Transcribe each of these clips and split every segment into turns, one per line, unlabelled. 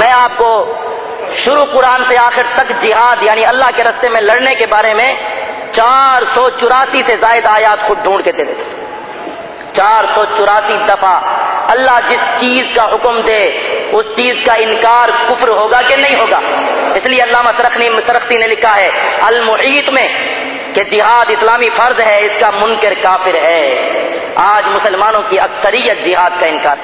میں آپ کو شروع قرآن سے آخر تک جہاد یعنی اللہ کے رستے میں لڑنے کے بارے میں چار سو چوراسی سے زائد آیات خود ڈھونڈ کے دے دیتے چار سو چوراسی دفعہ اللہ جس چیز کا حکم دے، اس چیز کا انکار کفر ہوگا کہ نہیں ہوگا؟ اس لیے اللہ مسرخنی مسرختی نے لکھا ہے، المحیط میں کہ جہاد اسلامی فرض ہے، اس کا منکر کافر ہے۔ آج مسلمانوں کی اکثریت جہاد کا انکار۔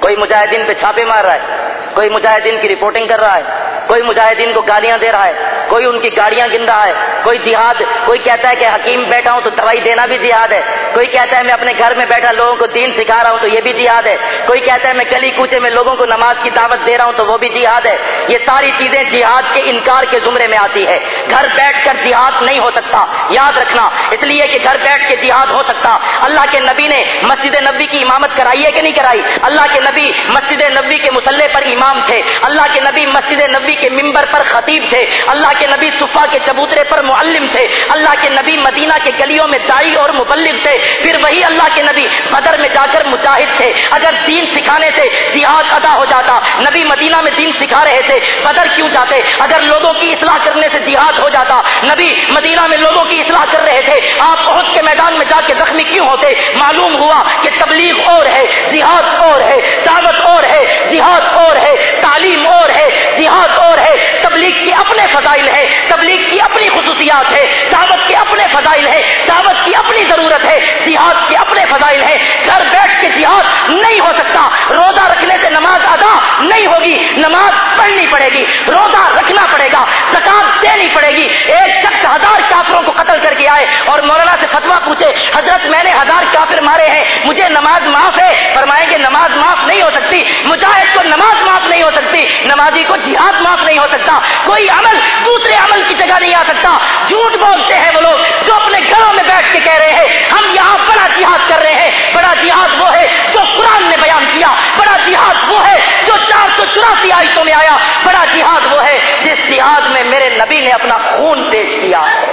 کوئی مجاہدین پہ چھاپے مار رہا ہے۔ کوئی مجاہدین کی رپورٹنگ کر رہا ہے؟ کوئی مجاہدین کو گالیاں دے رہا ہے، کوئی ان کی گاڑیاں گن رہا ہے، کوئی جہاد، کوئی کہتا ہے کہ حکیم بیٹھا ہوں تو دوائی دینا بھی جہاد ہے، کوئی کہتا ہے میں اپنے گھر میں بیٹھا لوگوں کو دین سکھا رہا ہوں تو یہ بھی جہاد ہے، کوئی کہتا ہے میں گلی کوچے میں لوگوں کو نماز کی دعوت دے رہا ہوں تو وہ بھی جہاد ہے۔ یہ ساری چیزیں جہاد کے انکار کے زمرے میں آتی ہے گھر بیٹھ کر جہاد نہیں ہو سکتا، یاد رکھنا۔ اس لیے کہ گھر بیٹھ کے جہاد ہو سکتا۔ اللہ کے نبی نے مسجد نبی کی امامت کرائی ہے کہ نہیں کرائی؟ اللہ کے نبی مسجد نبی کے مسلح پر امام تھے۔ اللہ کے نبی مسجد نبی کے ممبر پر خطیب تھے، اللہ کے نبی صفا کے چبوترے پر معلم تھے، اللہ کے نبی مدینہ کے گلیوں میں دائی اور مبلغ تھے، پھر وہی اللہ کے نبی بدر میں جا کر مجاہد تھے۔ اگر دین سکھانے سے جہاد ادا ہو جاتا، نبی مدینہ میں دین سکھا رہے تھے، بدر کیوں جاتے؟ اگر لوگوں کی اصلاح کرنے سے جہاد ہو جاتا، نبی مدینہ میں لوگوں کی اصلاح کر رہے تھے، آپ بہت کے میدان میں جا کے زخمی کیوں ہوتے؟ معلوم ہوا کہ تبلیغ اور ہے، جہاد اور ہے، دعوت اور ہے، جہاد اور ہے تعلیم اور ہے جہاد اور ہے تبلیغ کے اپنے فضائل ہے، تبلیغ کی اپنی خصوصیات ہے، دعوت کے اپنے فضائل ہے، دعوت کی اپنی ضرورت ہے، جہاد کے اپنے فضائل ہے۔ گھر بیٹھ کے جہاد نہیں ہو سکتا۔ روزہ رکھنے سے نماز ادا نہیں ہوگی، نماز پڑھنی پڑے گی، روزہ رکھنا پڑے گا، زکات دینی پڑے گی۔ ایک شخص ہزار کافروں کو قتل کر کے آئے اور مولانا سے فتوا پوچھے، حضرت میں نے ہزار کافر مارے ہیں، مجھے نماز معاف ہے فرمائیں گے نماز معاف نہیں ہو سکتی مجاہد کو نماز معاف نہیں ہو سکتی نمازی کو جہاد معاف نہیں ہو سکتا، کوئی عمل دوسرے عمل کی جگہ نہیں آ سکتا۔ جھوٹ بولتے ہیں وہ لوگ جو اپنے گھروں میں بیٹھ کے کہہ رہے ہیں، ہم یہاں بڑا جہاد کر رہے ہیں۔ بڑا جہاد وہ ہے جو قرآن نے بیان کیا۔ بڑا جہاد وہ ہے جو چار سو چوراسی آیتوں میں آیا۔ بڑا جہاد وہ ہے جس جہاد میں میرے نبی نے اپنا خون پیش کیا۔ ہے